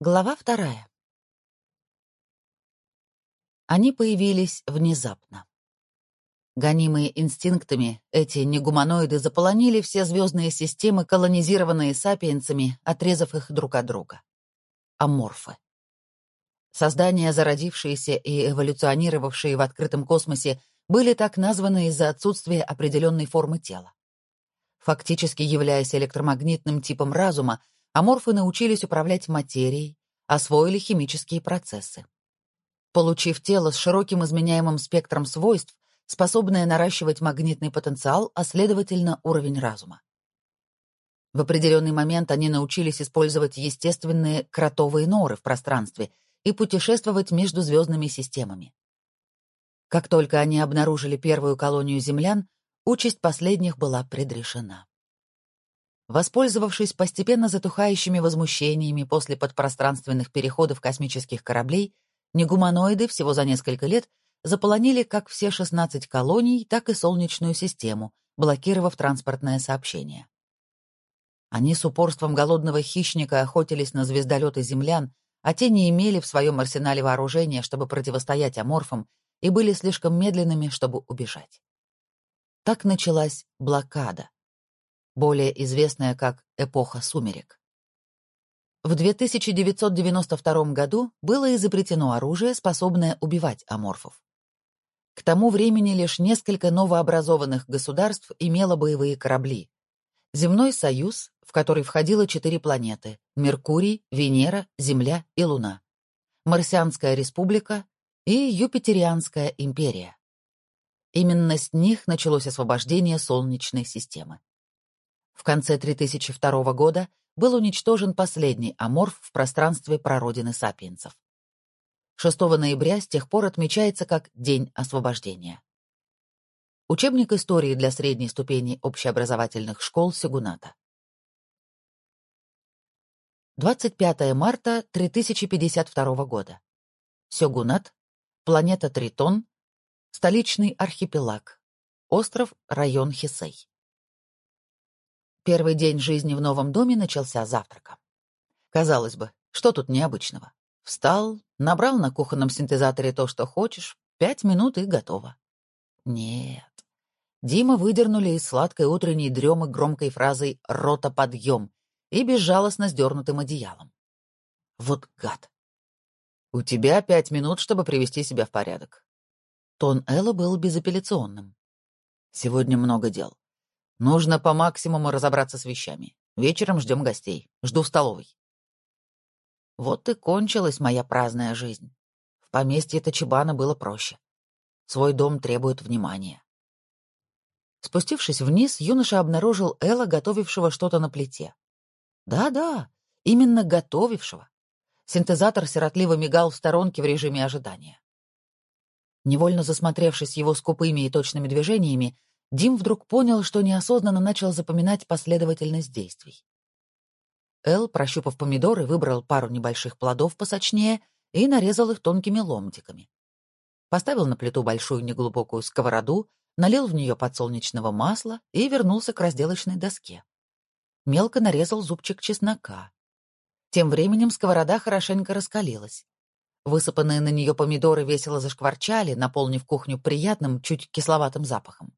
Глава вторая. Они появились внезапно. Гонимые инстинктами, эти негуманоиды заполонили все звездные системы, колонизированные сапиенсами, отрезав их друг от друга. Аморфы. Создания, зародившиеся и эволюционировавшие в открытом космосе, были так названы из-за отсутствия определенной формы тела. Фактически являясь электромагнитным типом разума, аморфы научились управлять материей, освоили химические процессы. Получив тело с широким изменяемым спектром свойств, способное наращивать магнитный потенциал, а следовательно уровень разума. В определенный момент они научились использовать естественные кротовые норы в пространстве и путешествовать между звездными системами. Как только они обнаружили первую колонию землян, участь последних была предрешена. Воспользовавшись постепенно затухающими возмущениями после подпространственных переходов космических кораблей, негуманоиды всего за несколько лет заполонили как все 16 колоний, так и Солнечную систему, блокировав транспортное сообщение. Они с упорством голодного хищника охотились на звездолеты землян, а те не имели в своем арсенале вооружения, чтобы противостоять аморфам, и были слишком медленными, чтобы убежать. Так началась блокада, более известная как эпоха сумерек. В 2992 году было изобретено оружие, способное убивать аморфов. К тому времени лишь несколько новообразованных государств имело боевые корабли. Земной союз, в который входило четыре планеты — Меркурий, Венера, Земля и Луна, Марсианская республика и Юпитерианская империя. Именно с них началось освобождение Солнечной системы. В конце 3002 года был уничтожен последний аморф в пространстве прародины сапиенсов. 6 ноября с тех пор отмечается как День освобождения. Учебник истории для средней ступени общеобразовательных школ Сигуната. 25 марта 3052 года. Сёгунат, планета Тритон, Столичный архипелаг. Остров, район Хисей. Первый день жизни в новом доме начался завтраком. Казалось бы, что тут необычного? Встал, набрал на кухонном синтезаторе то, что хочешь, пять минут и готово. Нет. Дима выдернули из сладкой утренней дремы громкой фразой «рота подъем» и безжалостно сдернутым одеялом. Вот гад. «У тебя пять минут, чтобы привести себя в порядок. Тон Элла был безапелляционным. «Сегодня много дел. Нужно по максимуму разобраться с вещами. Вечером ждем гостей. Жду в столовой». Вот и кончилась моя праздная жизнь. В поместье Тачибана было проще. Свой дом требует внимания. Спустившись вниз, юноша обнаружил Элла, готовившего что-то на плите. Да-да, именно готовившего. Синтезатор сиротливо мигал в сторонке в режиме ожидания. Невольно засмотревшись его скупыми и точными движениями, Дим вдруг понял, что неосознанно начал запоминать последовательность действий. Эл, прощупав помидоры, выбрал пару небольших плодов посочнее и нарезал их тонкими ломтиками. Поставил на плиту большую неглубокую сковороду, налил в нее подсолнечного масла и вернулся к разделочной доске. Мелко нарезал зубчик чеснока. Тем временем сковорода хорошенько раскалилась. Высыпанные на нее помидоры весело зашкварчали, наполнив кухню приятным, чуть кисловатым запахом.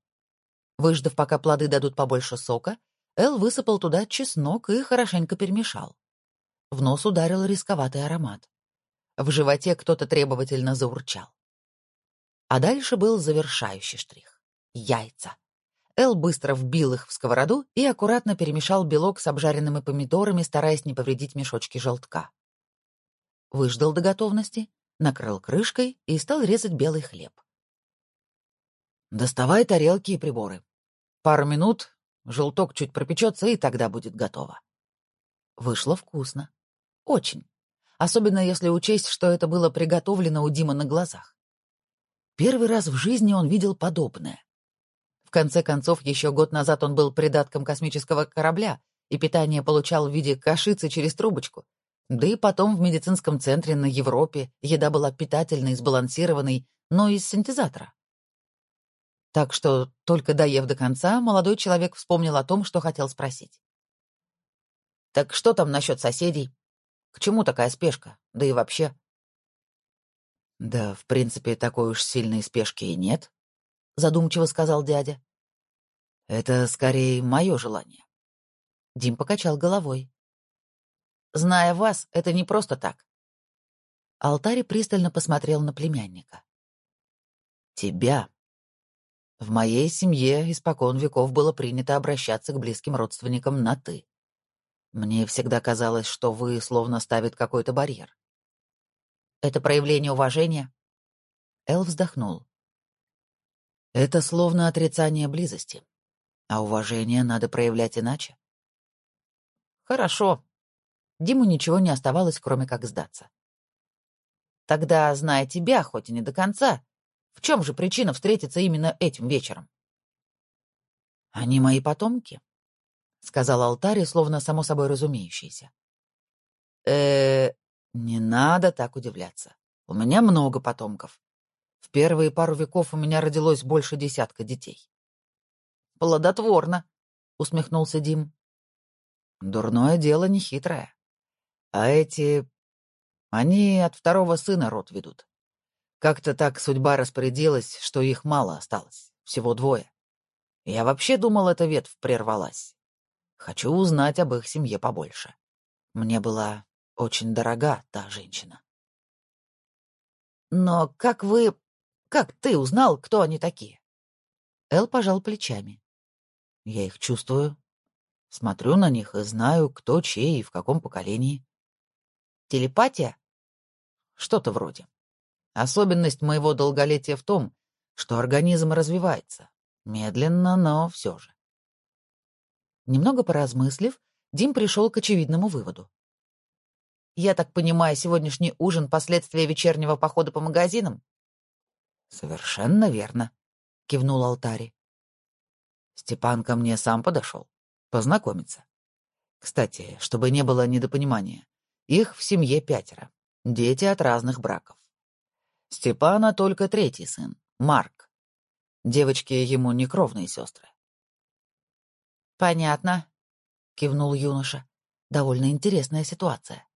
Выждав, пока плоды дадут побольше сока, Эл высыпал туда чеснок и хорошенько перемешал. В нос ударил рисковатый аромат. В животе кто-то требовательно заурчал. А дальше был завершающий штрих — яйца. Эл быстро вбил их в сковороду и аккуратно перемешал белок с обжаренными помидорами, стараясь не повредить мешочки желтка выждал до готовности, накрыл крышкой и стал резать белый хлеб. «Доставай тарелки и приборы. Пару минут, желток чуть пропечется, и тогда будет готово». Вышло вкусно. Очень. Особенно если учесть, что это было приготовлено у Димы на глазах. Первый раз в жизни он видел подобное. В конце концов, еще год назад он был придатком космического корабля и питание получал в виде кашицы через трубочку, да и потом в медицинском центре на Европе еда была питательной, сбалансированной, но из синтезатора. Так что, только доев до конца, молодой человек вспомнил о том, что хотел спросить. «Так что там насчет соседей? К чему такая спешка? Да и вообще. Да, в принципе, такой уж сильной спешки и нет, задумчиво сказал дядя. Это скорее мое желание. Дим покачал головой. Зная вас, это не просто так. Алтарь пристально посмотрел на племянника. Тебя. В моей семье испокон веков было принято обращаться к близким родственникам на «ты». Мне всегда казалось, что вы словно ставит какой-то барьер. Это проявление уважения? Эл вздохнул. Это словно отрицание близости. А уважение надо проявлять иначе. Хорошо. Диму ничего не оставалось, кроме как сдаться. Тогда, зная тебя, хоть и не до конца, в чем же причина встретиться именно этим вечером? Они мои потомки, — сказал алтарь, словно само собой разумеющийся. э не надо так удивляться. У меня много потомков. В первые пару веков у меня родилось больше десятка детей. «Плодотворно», — усмехнулся Дим. «Дурное дело нехитрое. А эти... Они от второго сына род ведут. Как-то так судьба распорядилась, что их мало осталось, всего двое. Я вообще думал, эта ветвь прервалась. Хочу узнать об их семье побольше. Мне была очень дорога та женщина. Но как вы... Как ты узнал, кто они такие? Эл пожал плечами. Я их чувствую. Смотрю на них и знаю, кто чей и в каком поколении. Телепатия? Что-то вроде. Особенность моего долголетия в том, что организм развивается. Медленно, но все же. Немного поразмыслив, Дим пришел к очевидному выводу. «Я так понимаю, сегодняшний ужин — последствия вечернего похода по магазинам?» «Совершенно верно», — кивнул Алтари. Степан ко мне сам подошел. Познакомиться. Кстати, чтобы не было недопонимания, их в семье пятеро. Дети от разных браков. Степана только третий сын, Марк. Девочки ему не кровные сестры. «Понятно», — кивнул юноша. «Довольно интересная ситуация».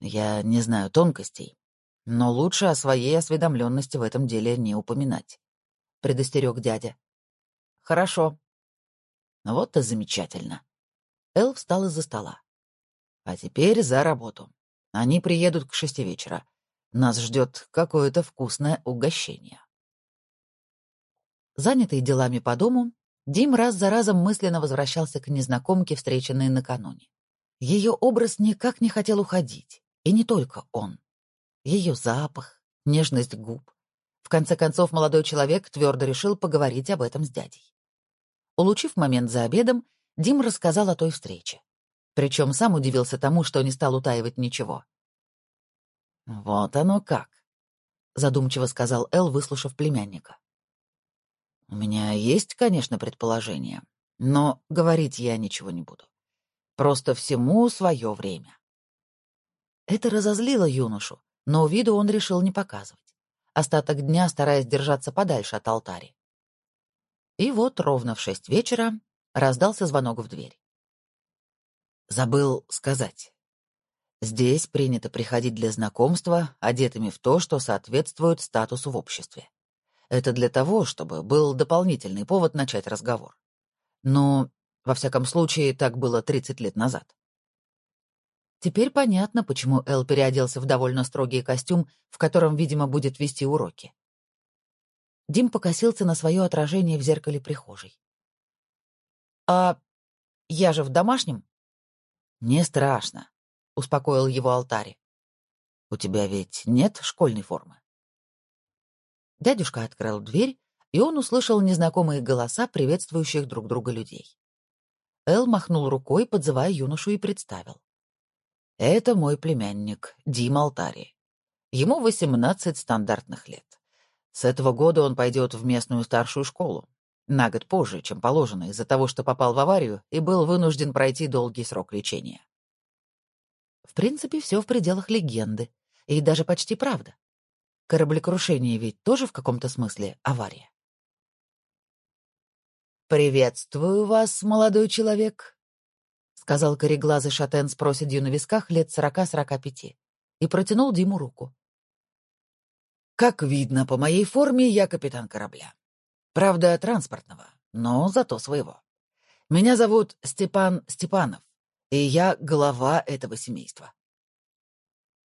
«Я не знаю тонкостей, но лучше о своей осведомленности в этом деле не упоминать», — предостерег дядя. «Хорошо». «Вот и замечательно». Эл встал из-за стола. «А теперь за работу. Они приедут к шести вечера. Нас ждет какое-то вкусное угощение». Занятый делами по дому, Дим раз за разом мысленно возвращался к незнакомке, встреченной накануне. Ее образ никак не хотел уходить, и не только он. Ее запах, нежность губ. В конце концов, молодой человек твердо решил поговорить об этом с дядей. Улучив момент за обедом, Дим рассказал о той встрече. Причем сам удивился тому, что не стал утаивать ничего. «Вот оно как», — задумчиво сказал Эл, выслушав племянника. У меня есть, конечно, предположение, но говорить я ничего не буду. Просто всему свое время. Это разозлило юношу, но виду он решил не показывать, остаток дня стараясь держаться подальше от алтари. И вот ровно в шесть вечера раздался звонок в дверь. Забыл сказать. Здесь принято приходить для знакомства, одетыми в то, что соответствует статусу в обществе. Это для того, чтобы был дополнительный повод начать разговор. Но, во всяком случае, так было 30 лет назад. Теперь понятно, почему Эл переоделся в довольно строгий костюм, в котором, видимо, будет вести уроки. Дим покосился на свое отражение в зеркале прихожей. «А я же в домашнем?» «Не страшно», — успокоил его алтарь. «У тебя ведь нет школьной формы?» Дядюшка открыл дверь, и он услышал незнакомые голоса, приветствующих друг друга людей. Эл махнул рукой, подзывая юношу, и представил. «Это мой племянник, Дим Алтари. Ему 18 стандартных лет. С этого года он пойдет в местную старшую школу. На год позже, чем положено, из-за того, что попал в аварию и был вынужден пройти долгий срок лечения. В принципе, все в пределах легенды, и даже почти правда. Кораблекрушение ведь тоже в каком-то смысле авария. «Приветствую вас, молодой человек», — сказал кореглазый шатен с проседью на висках лет сорока-сорока пяти и протянул Диму руку. «Как видно, по моей форме я капитан корабля. Правда, транспортного, но зато своего. Меня зовут Степан Степанов, и я глава этого семейства».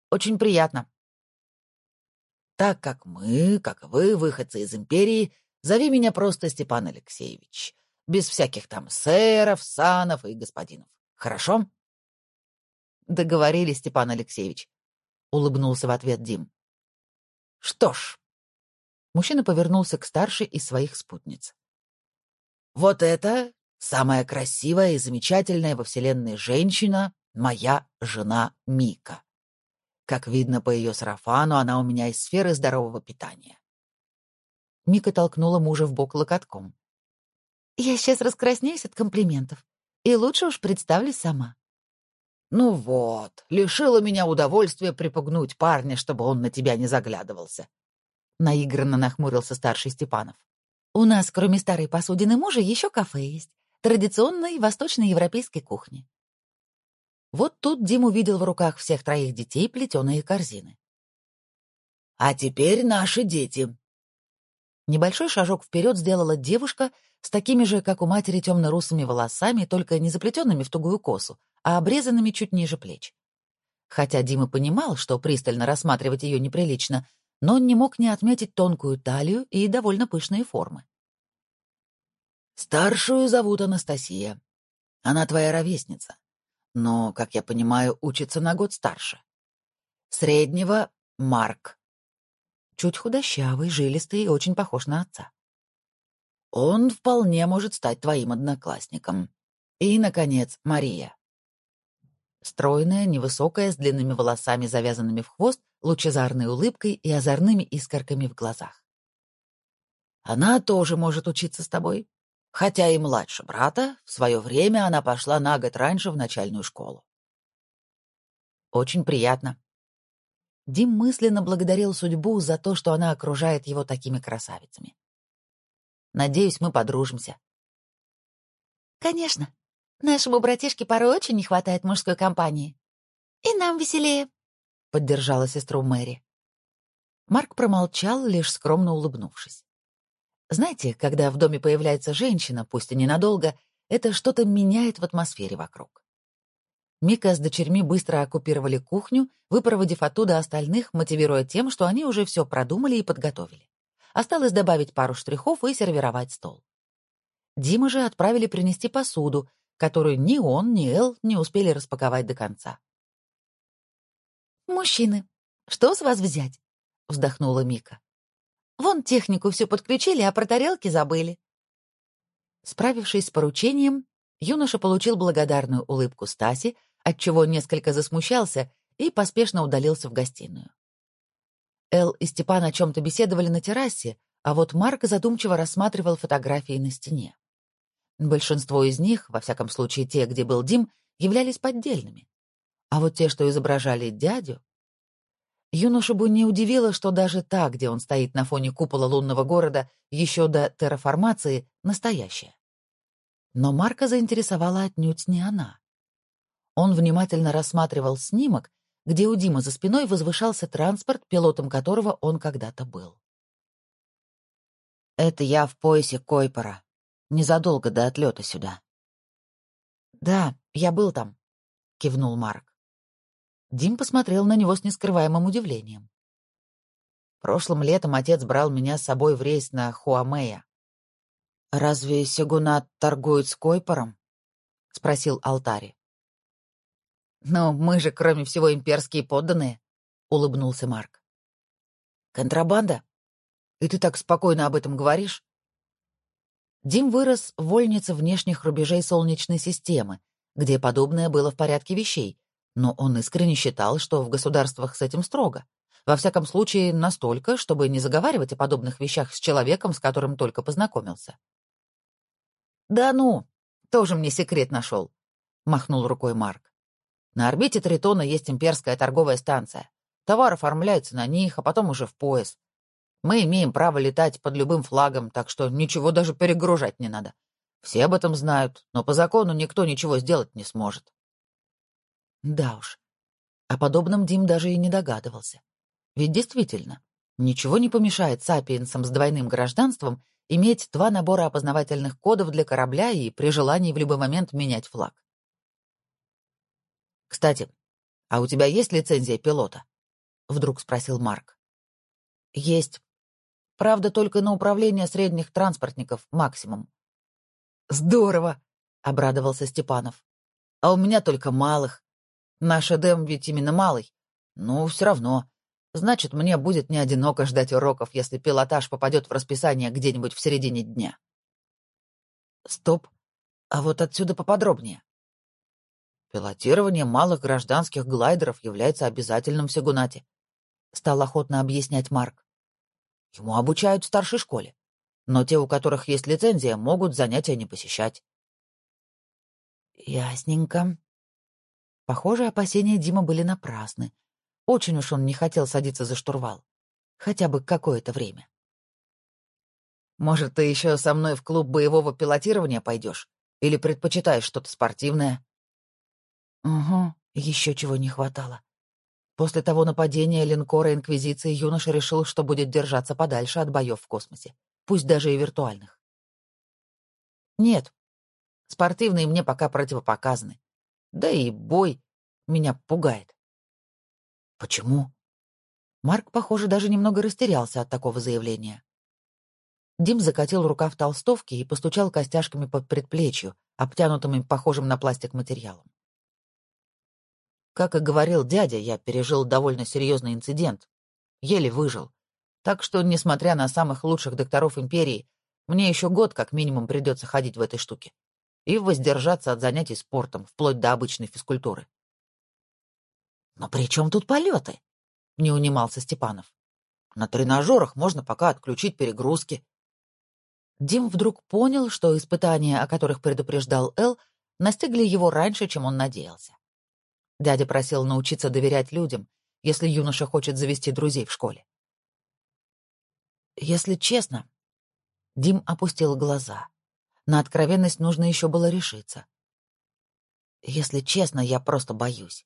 «Очень приятно», так как мы, как вы, выходцы из империи, зови меня просто Степан Алексеевич, без всяких там сэров, санов и господинов. Хорошо? Договорились, Степан Алексеевич, улыбнулся в ответ Дим. Что ж, мужчина повернулся к старшей из своих спутниц. Вот это самая красивая и замечательная во вселенной женщина, моя жена Мика. Как видно по ее сарафану, она у меня из сферы здорового питания. Мика толкнула мужа в бок локотком. «Я сейчас раскраснеюсь от комплиментов, и лучше уж представлюсь сама». «Ну вот, лишила меня удовольствия припугнуть парня, чтобы он на тебя не заглядывался», — наигранно нахмурился старший Степанов. «У нас, кроме старой посудины мужа, еще кафе есть, традиционной восточноевропейской кухни. Вот тут Дим увидел в руках всех троих детей плетеные корзины. «А теперь наши дети». Небольшой шажок вперед сделала девушка с такими же, как у матери, темно-русыми волосами, только не заплетенными в тугую косу, а обрезанными чуть ниже плеч. Хотя Дима понимал, что пристально рассматривать ее неприлично, но он не мог не отметить тонкую талию и довольно пышные формы. «Старшую зовут Анастасия. Она твоя ровесница но, как я понимаю, учится на год старше. Среднего — Марк. Чуть худощавый, жилистый и очень похож на отца. Он вполне может стать твоим одноклассником. И, наконец, Мария. Стройная, невысокая, с длинными волосами, завязанными в хвост, лучезарной улыбкой и озорными искорками в глазах. Она тоже может учиться с тобой. Хотя и младше брата, в свое время она пошла на год раньше в начальную школу. Очень приятно. Дим мысленно благодарил судьбу за то, что она окружает его такими красавицами. Надеюсь, мы подружимся. Конечно. Нашему братишке порой очень не хватает мужской компании. И нам веселее, — поддержала сестру Мэри. Марк промолчал, лишь скромно улыбнувшись. Знаете, когда в доме появляется женщина, пусть и ненадолго, это что-то меняет в атмосфере вокруг. Мика с дочерьми быстро оккупировали кухню, выпроводив оттуда остальных, мотивируя тем, что они уже все продумали и подготовили. Осталось добавить пару штрихов и сервировать стол. Дима же отправили принести посуду, которую ни он, ни Эл не успели распаковать до конца. «Мужчины, что с вас взять?» — вздохнула Мика. Вон технику всю подключили, а про тарелки забыли. Справившись с поручением, юноша получил благодарную улыбку Стаси, отчего несколько засмущался и поспешно удалился в гостиную. Эл и Степан о чем-то беседовали на террасе, а вот Марк задумчиво рассматривал фотографии на стене. Большинство из них, во всяком случае те, где был Дим, являлись поддельными. А вот те, что изображали дядю, Юношу бы не удивило, что даже та, где он стоит на фоне купола лунного города, еще до терраформации, настоящая. Но Марка заинтересовала отнюдь не она. Он внимательно рассматривал снимок, где у Димы за спиной возвышался транспорт, пилотом которого он когда-то был. «Это я в поясе Койпора, незадолго до отлета сюда». «Да, я был там», — кивнул Марк. Дим посмотрел на него с нескрываемым удивлением. Прошлым летом отец брал меня с собой в рейс на Хуамея. «Разве Сёгунат торгует с Койпором?» — спросил Алтари. «Но мы же, кроме всего, имперские подданные», — улыбнулся Марк. «Контрабанда? И ты так спокойно об этом говоришь?» Дим вырос в вольнице внешних рубежей Солнечной системы, где подобное было в порядке вещей, но он искренне считал, что в государствах с этим строго. Во всяком случае, настолько, чтобы не заговаривать о подобных вещах с человеком, с которым только познакомился. «Да ну, тоже мне секрет нашел», — махнул рукой Марк. «На орбите Тритона есть имперская торговая станция. Товар оформляется на них, а потом уже в пояс. Мы имеем право летать под любым флагом, так что ничего даже перегружать не надо. Все об этом знают, но по закону никто ничего сделать не сможет. Да уж. О подобном Дим даже и не догадывался. Ведь действительно, ничего не помешает сапиенсам с двойным гражданством иметь два набора опознавательных кодов для корабля и при желании в любой момент менять флаг. «Кстати, а у тебя есть лицензия пилота?» — вдруг спросил Марк. «Есть. Правда, только на управление средних транспортников максимум. «Здорово!» — обрадовался Степанов. «А у меня только малых. Наш Эдем ведь именно малый. Ну, все равно. Значит, мне будет не одиноко ждать уроков, если пилотаж попадет в расписание где-нибудь в середине дня». «Стоп. А вот отсюда поподробнее». «Пилотирование малых гражданских глайдеров является обязательным в Сегунате», — стал охотно объяснять Марк. «Ему обучают в старшей школе но те, у которых есть лицензия, могут занятия не посещать. Ясненько. Похоже, опасения Дима были напрасны. Очень уж он не хотел садиться за штурвал. Хотя бы какое-то время. Может, ты еще со мной в клуб боевого пилотирования пойдешь? Или предпочитаешь что-то спортивное? Угу, еще чего не хватало. После того нападения линкора Инквизиции юноша решил, что будет держаться подальше от боев в космосе пусть даже и виртуальных. Нет, спортивные мне пока противопоказаны. Да и бой меня пугает. Почему? Марк, похоже, даже немного растерялся от такого заявления. Дим закатил рукав толстовки и постучал костяшками по предплечью, обтянутыми похожим на пластик материалом. Как и говорил дядя, я пережил довольно серьезный инцидент. Еле выжил. Так что, несмотря на самых лучших докторов империи, мне еще год как минимум придется ходить в этой штуке и воздержаться от занятий спортом, вплоть до обычной физкультуры. «Но при чем тут полеты?» — не унимался Степанов. «На тренажерах можно пока отключить перегрузки». Дим вдруг понял, что испытания, о которых предупреждал Эл, настигли его раньше, чем он надеялся. Дядя просил научиться доверять людям, если юноша хочет завести друзей в школе. Если честно, Дим опустил глаза. На откровенность нужно еще было решиться. Если честно, я просто боюсь.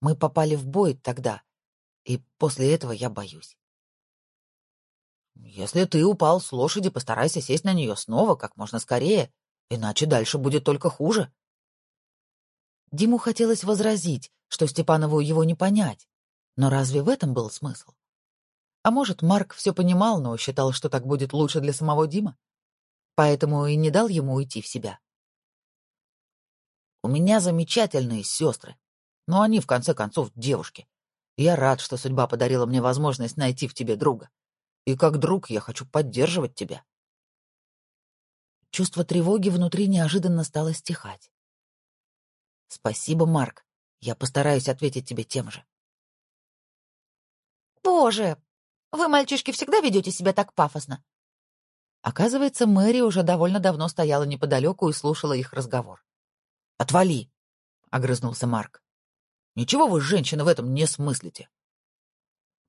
Мы попали в бой тогда, и после этого я боюсь. Если ты упал с лошади, постарайся сесть на нее снова как можно скорее, иначе дальше будет только хуже. Диму хотелось возразить, что Степанову его не понять, но разве в этом был смысл? А может, Марк все понимал, но считал, что так будет лучше для самого Дима? Поэтому и не дал ему уйти в себя. «У меня замечательные сестры, но они, в конце концов, девушки. Я рад, что судьба подарила мне возможность найти в тебе друга. И как друг я хочу поддерживать тебя». Чувство тревоги внутри неожиданно стало стихать. «Спасибо, Марк. Я постараюсь ответить тебе тем же». «Боже, вы, мальчишки, всегда ведете себя так пафосно?» Оказывается, Мэри уже довольно давно стояла неподалеку и слушала их разговор. «Отвали!» — огрызнулся Марк. «Ничего вы, женщины, в этом не смыслите».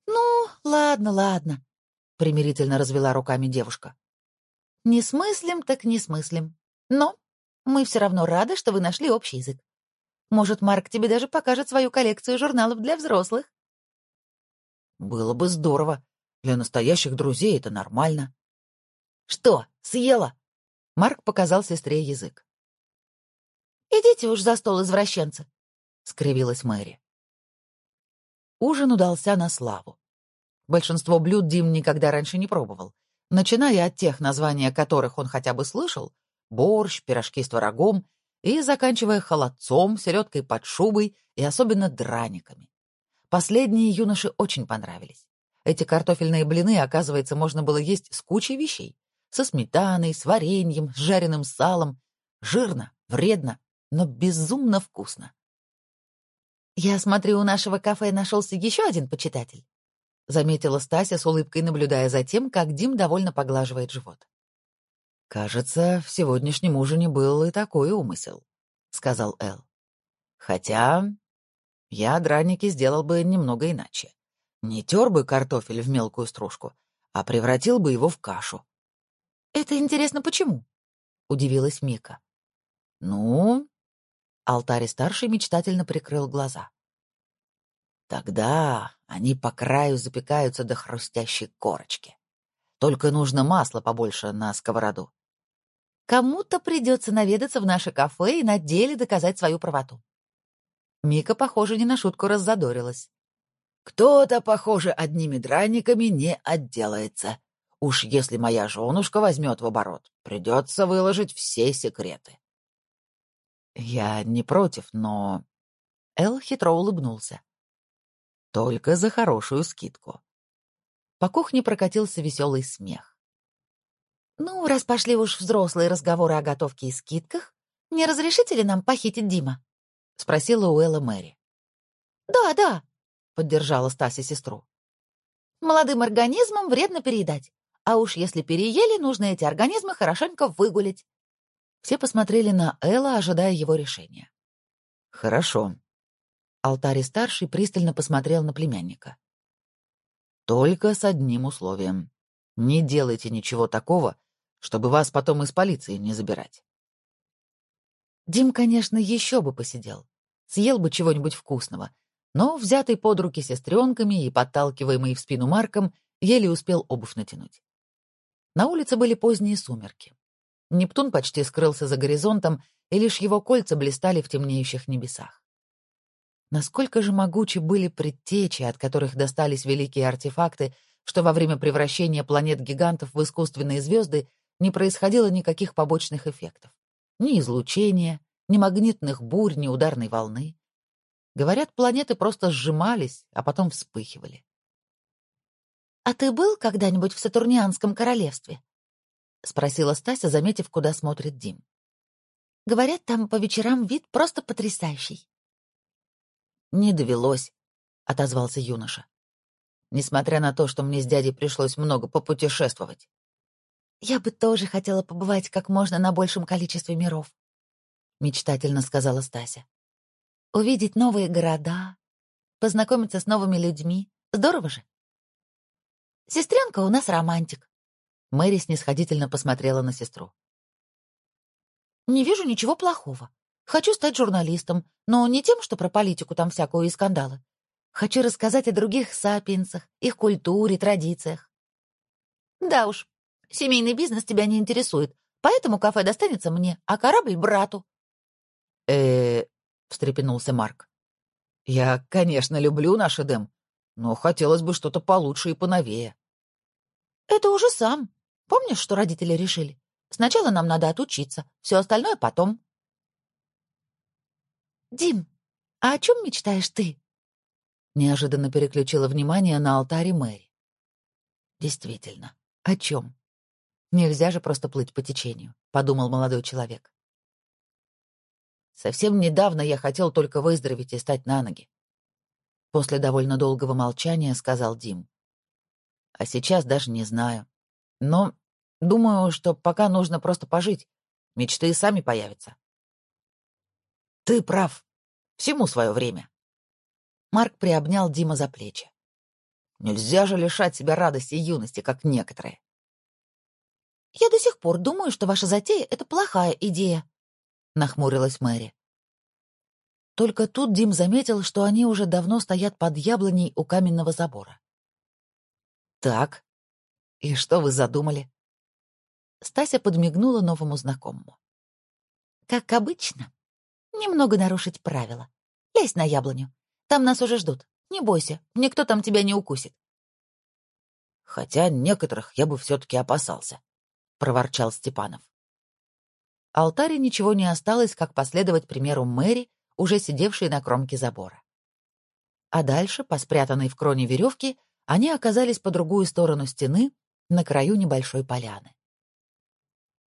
«Ну, ладно, ладно», — примирительно развела руками девушка. «Не смыслим, так не смыслим. Но мы все равно рады, что вы нашли общий язык. Может, Марк тебе даже покажет свою коллекцию журналов для взрослых?» «Было бы здорово», для настоящих друзей это нормально. Что, съела? Марк показал сестре язык. Идите уж за стол, извращенцы, скривилась Мэри. Ужин удался на славу. Большинство блюд Дим никогда раньше не пробовал, начиная от тех, названия которых он хотя бы слышал — борщ, пирожки с творогом, и заканчивая холодцом, селедкой под шубой и особенно драниками. Последние юноши очень понравились. Эти картофельные блины, оказывается, можно было есть с кучей вещей. Со сметаной, с вареньем, с жареным салом. Жирно, вредно, но безумно вкусно. «Я смотрю, у нашего кафе нашелся еще один почитатель», — заметила Стася с улыбкой, наблюдая за тем, как Дим довольно поглаживает живот. «Кажется, в сегодняшнем ужине был и такой умысел», — сказал Эл. «Хотя я драники сделал бы немного иначе. Не тер бы картофель в мелкую стружку, а превратил бы его в кашу. «Это интересно почему?» — удивилась Мика. «Ну?» Алтарь-старший мечтательно прикрыл глаза. «Тогда они по краю запекаются до хрустящей корочки. Только нужно масла побольше на сковороду. Кому-то придется наведаться в наше кафе и на деле доказать свою правоту. Мика, похоже, не на шутку раззадорилась. Кто-то, похоже, одними драниками не отделается. Уж если моя женушка возьмет в оборот, придется выложить все секреты. Я не против, но... Эл хитро улыбнулся. Только за хорошую скидку. По кухне прокатился веселый смех. «Ну, раз пошли уж взрослые разговоры о готовке и скидках, не разрешите ли нам похитить Дима?» — спросила у Элла Мэри. «Да, да», — поддержала Стася сестру. «Молодым организмам вредно переедать, а уж если переели, нужно эти организмы хорошенько выгулить». Все посмотрели на Элла, ожидая его решения. «Хорошо». Алтари-старший пристально посмотрел на племянника. «Только с одним условием. Не делайте ничего такого, чтобы вас потом из полиции не забирать. Дим, конечно, еще бы посидел, съел бы чего-нибудь вкусного, но, взятый под руки сестренками и подталкиваемый в спину Марком, еле успел обувь натянуть. На улице были поздние сумерки. Нептун почти скрылся за горизонтом, и лишь его кольца блистали в темнеющих небесах. Насколько же могучи были предтечи, от которых достались великие артефакты, что во время превращения планет-гигантов в искусственные звезды не происходило никаких побочных эффектов. Ни излучения, ни магнитных бурь, ни ударной волны. Говорят, планеты просто сжимались, а потом вспыхивали. «А ты был когда-нибудь в Сатурнианском королевстве?» — спросила Стася, заметив, куда смотрит Дим. «Говорят, там по вечерам вид просто потрясающий». «Не довелось», — отозвался юноша. «Несмотря на то, что мне с дядей пришлось много попутешествовать». «Я бы тоже хотела побывать как можно на большем количестве миров», — мечтательно сказала Стася. «Увидеть новые города, познакомиться с новыми людьми. Здорово же!» «Сестренка у нас романтик», — Мэри снисходительно посмотрела на сестру. «Не вижу ничего плохого. Хочу стать журналистом, но не тем, что про политику там всякую и скандалы. Хочу рассказать о других сапиенсах, их культуре, традициях». «Да уж, Семейный бизнес тебя не интересует, поэтому кафе достанется мне, а корабль — брату». э встрепенулся Марк. «Я, конечно, люблю наш Эдем, но хотелось бы что-то получше и поновее». «Это уже сам. Помнишь, что родители решили? Сначала нам надо отучиться, все остальное потом». «Дим, а о чем мечтаешь ты?» Неожиданно переключила внимание на алтаре Мэри. «Действительно, о чем?» Нельзя же просто плыть по течению, подумал молодой человек. Совсем недавно я хотел только выздороветь и стать на ноги. После довольно долгого молчания сказал Дим. А сейчас даже не знаю. Но думаю, что пока нужно просто пожить. Мечты сами появятся. Ты прав. Всему свое время. Марк приобнял Дима за плечи. Нельзя же лишать себя радости и юности, как некоторые. «Я до сих пор думаю, что ваша затея — это плохая идея», — нахмурилась Мэри. Только тут Дим заметил, что они уже давно стоят под яблоней у каменного забора. «Так, и что вы задумали?» Стася подмигнула новому знакомому. «Как обычно. Немного нарушить правила. Лезь на яблоню. Там нас уже ждут. Не бойся, никто там тебя не укусит». «Хотя некоторых я бы все-таки опасался», — проворчал Степанов. Алтаре ничего не осталось, как последовать примеру Мэри, уже сидевшей на кромке забора. А дальше, по спрятанной в кроне веревки, они оказались по другую сторону стены, на краю небольшой поляны.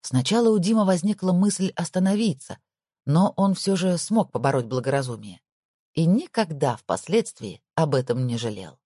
Сначала у Дима возникла мысль остановиться, но он все же смог побороть благоразумие и никогда впоследствии об этом не жалел.